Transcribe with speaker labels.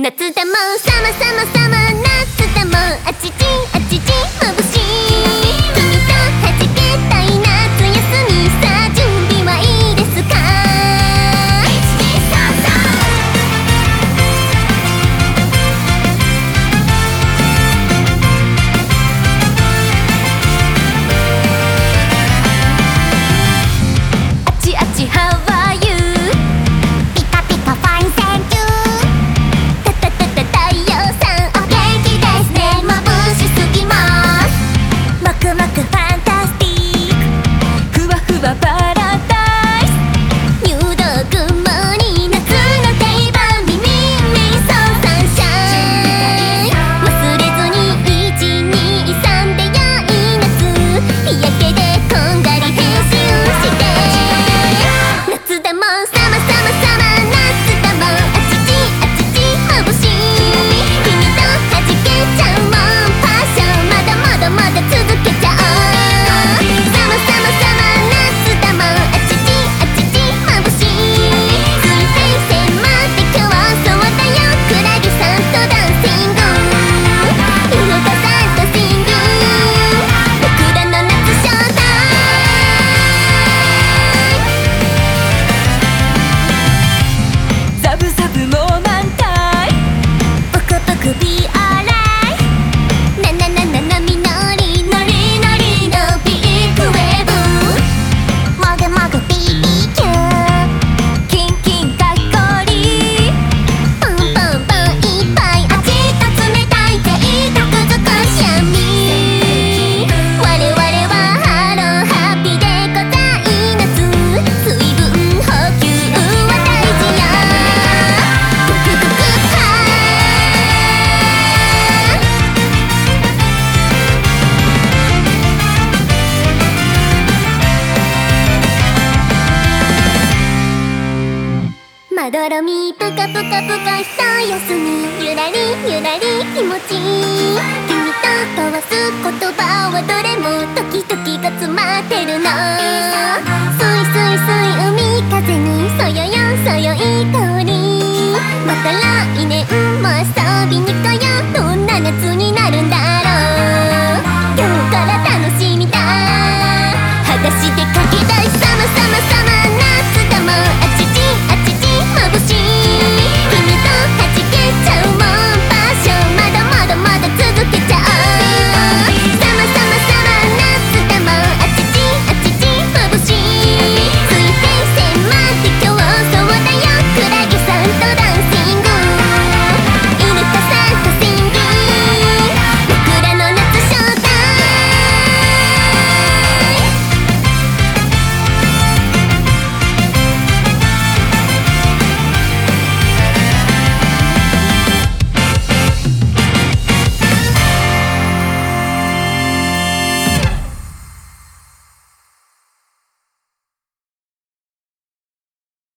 Speaker 1: 夏でもサマサマサマ夏でもあちちあちち眩しい。まどろみぷかぷかぷかひと休みゆらりゆらり気持ち君と交わす言葉はどれも時々が詰まってるの。すいすいすい海風にそよよそよい香り。また来年も遊びに来よ